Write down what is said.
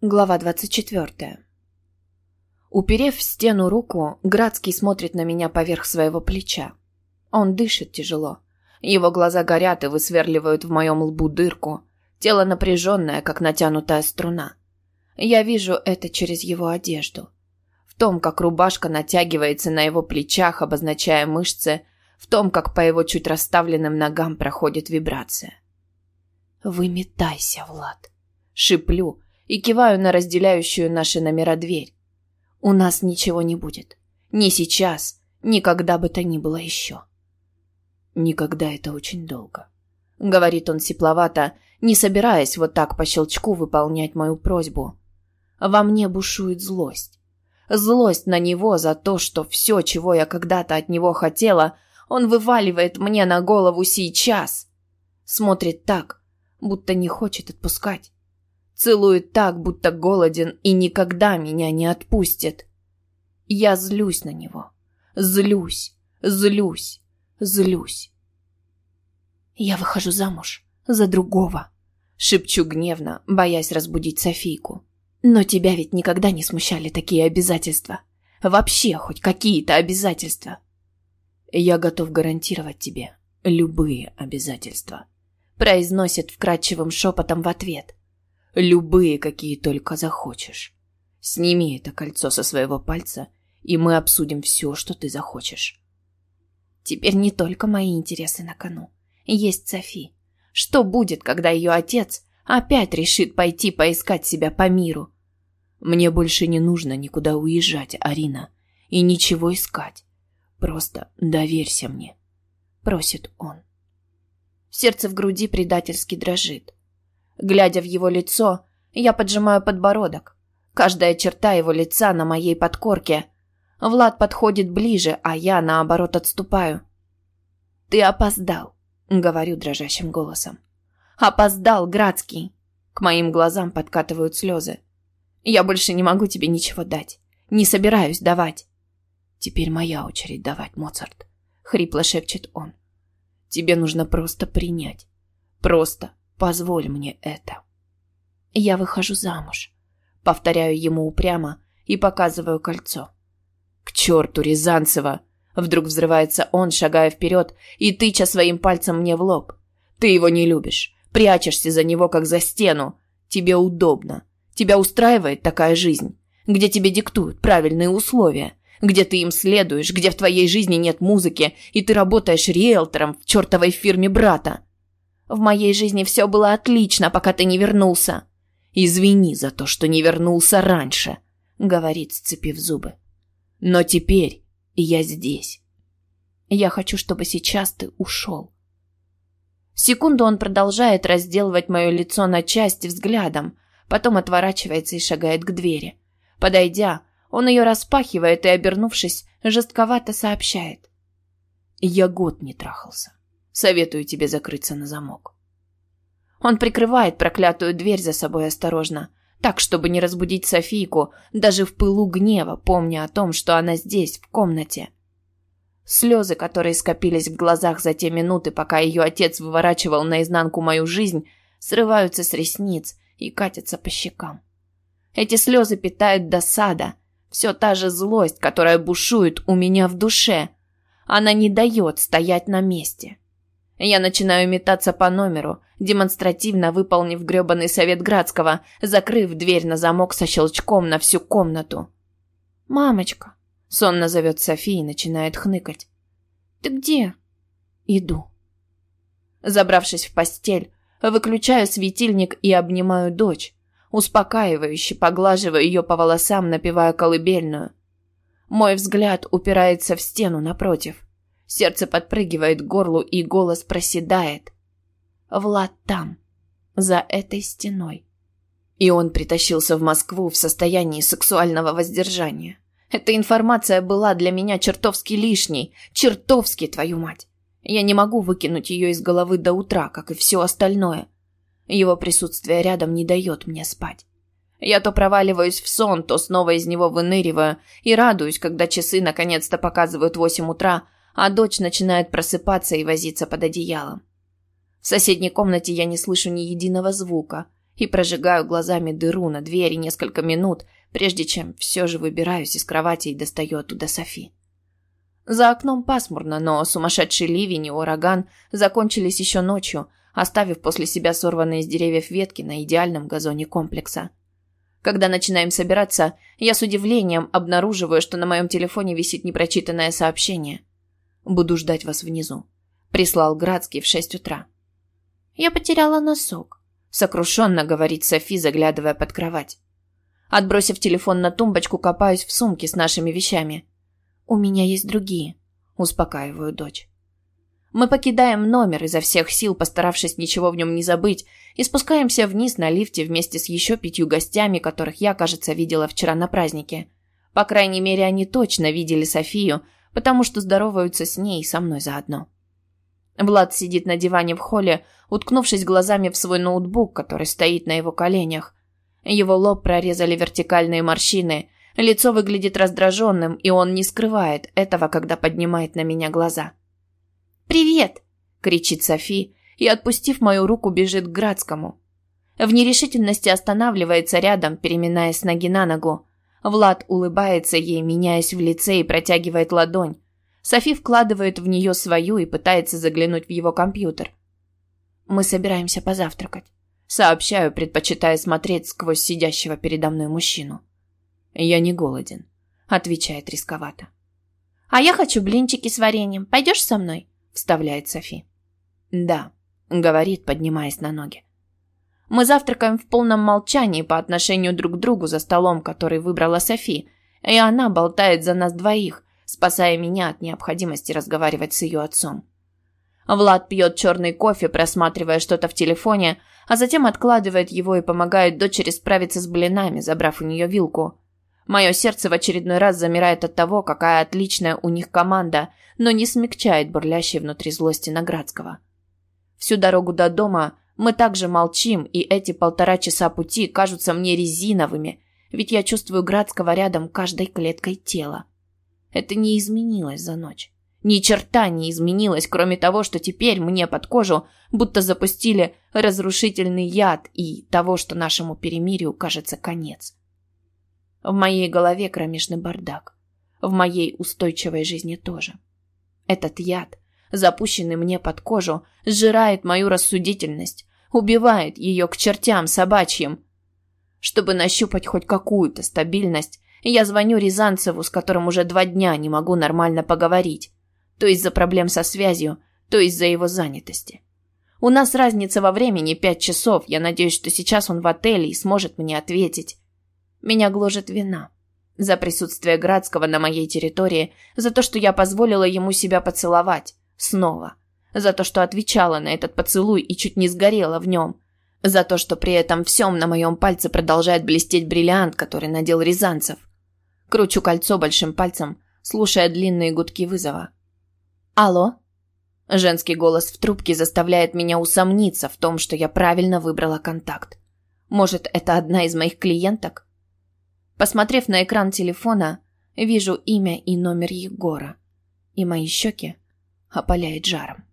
Глава 24. Уперев в стену руку, Градский смотрит на меня поверх своего плеча. Он дышит тяжело. Его глаза горят и высверливают в моем лбу дырку. Тело напряженное, как натянутая струна. Я вижу это через его одежду. В том, как рубашка натягивается на его плечах, обозначая мышцы, в том, как по его чуть расставленным ногам проходит вибрация. «Выметайся, Влад!» Шиплю, и киваю на разделяющую наши номера дверь. У нас ничего не будет. Ни сейчас, ни когда бы то ни было еще. Никогда это очень долго. Говорит он сепловато, не собираясь вот так по щелчку выполнять мою просьбу. Во мне бушует злость. Злость на него за то, что все, чего я когда-то от него хотела, он вываливает мне на голову сейчас. Смотрит так, будто не хочет отпускать. Целует так, будто голоден и никогда меня не отпустит. Я злюсь на него. Злюсь, злюсь, злюсь. Я выхожу замуж за другого. Шепчу гневно, боясь разбудить Софийку. Но тебя ведь никогда не смущали такие обязательства. Вообще хоть какие-то обязательства. Я готов гарантировать тебе любые обязательства. Произносит вкрадчивым шепотом в ответ. Любые, какие только захочешь. Сними это кольцо со своего пальца, и мы обсудим все, что ты захочешь. Теперь не только мои интересы на кону. Есть Софи. Что будет, когда ее отец опять решит пойти поискать себя по миру? Мне больше не нужно никуда уезжать, Арина, и ничего искать. Просто доверься мне, просит он. Сердце в груди предательски дрожит. Глядя в его лицо, я поджимаю подбородок. Каждая черта его лица на моей подкорке. Влад подходит ближе, а я, наоборот, отступаю. «Ты опоздал», — говорю дрожащим голосом. «Опоздал, Градский!» К моим глазам подкатывают слезы. «Я больше не могу тебе ничего дать. Не собираюсь давать». «Теперь моя очередь давать, Моцарт», — хрипло шепчет он. «Тебе нужно просто принять. Просто Позволь мне это. Я выхожу замуж. Повторяю ему упрямо и показываю кольцо. К черту Рязанцева! Вдруг взрывается он, шагая вперед и тыча своим пальцем мне в лоб. Ты его не любишь. Прячешься за него, как за стену. Тебе удобно. Тебя устраивает такая жизнь, где тебе диктуют правильные условия, где ты им следуешь, где в твоей жизни нет музыки, и ты работаешь риэлтором в чертовой фирме брата. В моей жизни все было отлично, пока ты не вернулся. Извини за то, что не вернулся раньше, говорит, сцепив зубы. Но теперь я здесь. Я хочу, чтобы сейчас ты ушел. Секунду он продолжает разделывать мое лицо на части взглядом, потом отворачивается и шагает к двери. Подойдя, он ее распахивает и, обернувшись, жестковато сообщает. Я год не трахался. Советую тебе закрыться на замок. Он прикрывает проклятую дверь за собой осторожно, так, чтобы не разбудить Софийку, даже в пылу гнева, помня о том, что она здесь, в комнате. Слезы, которые скопились в глазах за те минуты, пока ее отец выворачивал наизнанку мою жизнь, срываются с ресниц и катятся по щекам. Эти слезы питают досада, все та же злость, которая бушует у меня в душе. Она не дает стоять на месте. Я начинаю метаться по номеру, демонстративно выполнив грёбаный совет Градского, закрыв дверь на замок со щелчком на всю комнату. «Мамочка!» — сонно зовет София и начинает хныкать. «Ты где?» «Иду». Забравшись в постель, выключаю светильник и обнимаю дочь, успокаивающе поглаживаю ее по волосам, напевая колыбельную. Мой взгляд упирается в стену напротив. Сердце подпрыгивает к горлу, и голос проседает. Влад там, за этой стеной. И он притащился в Москву в состоянии сексуального воздержания. Эта информация была для меня чертовски лишней. Чертовски, твою мать. Я не могу выкинуть ее из головы до утра, как и все остальное. Его присутствие рядом не дает мне спать. Я то проваливаюсь в сон, то снова из него выныриваю и радуюсь, когда часы наконец-то показывают восемь утра, а дочь начинает просыпаться и возиться под одеялом. В соседней комнате я не слышу ни единого звука, и прожигаю глазами дыру на двери несколько минут, прежде чем все же выбираюсь из кровати и достаю оттуда Софи. За окном пасмурно, но сумасшедший ливень и ураган закончились еще ночью, оставив после себя сорванные с деревьев ветки на идеальном газоне комплекса. Когда начинаем собираться, я с удивлением обнаруживаю, что на моем телефоне висит непрочитанное сообщение. «Буду ждать вас внизу», — прислал Градский в шесть утра. «Я потеряла носок», — сокрушенно говорит Софи, заглядывая под кровать. Отбросив телефон на тумбочку, копаюсь в сумке с нашими вещами. «У меня есть другие», — успокаиваю дочь. Мы покидаем номер изо всех сил, постаравшись ничего в нем не забыть, и спускаемся вниз на лифте вместе с еще пятью гостями, которых я, кажется, видела вчера на празднике. По крайней мере, они точно видели Софию, потому что здороваются с ней и со мной заодно. Влад сидит на диване в холле, уткнувшись глазами в свой ноутбук, который стоит на его коленях. Его лоб прорезали вертикальные морщины, лицо выглядит раздраженным, и он не скрывает этого, когда поднимает на меня глаза. «Привет!» – кричит Софи и, отпустив мою руку, бежит к Градскому. В нерешительности останавливается рядом, переминаясь с ноги на ногу. Влад улыбается ей, меняясь в лице и протягивает ладонь. Софи вкладывает в нее свою и пытается заглянуть в его компьютер. «Мы собираемся позавтракать», – сообщаю, предпочитая смотреть сквозь сидящего передо мной мужчину. «Я не голоден», – отвечает рисковато. «А я хочу блинчики с вареньем. Пойдешь со мной?» вставляет Софи. «Да», — говорит, поднимаясь на ноги. Мы завтракаем в полном молчании по отношению друг к другу за столом, который выбрала Софи, и она болтает за нас двоих, спасая меня от необходимости разговаривать с ее отцом. Влад пьет черный кофе, просматривая что-то в телефоне, а затем откладывает его и помогает дочери справиться с блинами, забрав у нее вилку. Мое сердце в очередной раз замирает от того, какая отличная у них команда, но не смягчает бурлящей внутри злости Наградского. Всю дорогу до дома мы также молчим, и эти полтора часа пути кажутся мне резиновыми, ведь я чувствую Градского рядом каждой клеткой тела. Это не изменилось за ночь. Ни черта не изменилось, кроме того, что теперь мне под кожу будто запустили разрушительный яд и того, что нашему перемирию кажется конец. В моей голове кромешный бардак. В моей устойчивой жизни тоже. Этот яд, запущенный мне под кожу, сжирает мою рассудительность, убивает ее к чертям собачьим. Чтобы нащупать хоть какую-то стабильность, я звоню Рязанцеву, с которым уже два дня не могу нормально поговорить. То из-за проблем со связью, то из-за его занятости. У нас разница во времени пять часов. Я надеюсь, что сейчас он в отеле и сможет мне ответить. Меня гложет вина. За присутствие Градского на моей территории, за то, что я позволила ему себя поцеловать. Снова. За то, что отвечала на этот поцелуй и чуть не сгорела в нем. За то, что при этом всем на моем пальце продолжает блестеть бриллиант, который надел Рязанцев. Кручу кольцо большим пальцем, слушая длинные гудки вызова. «Алло?» Женский голос в трубке заставляет меня усомниться в том, что я правильно выбрала контакт. Может, это одна из моих клиенток? Посмотрев на экран телефона, вижу имя и номер Егора. И мои щеки опаляет жаром.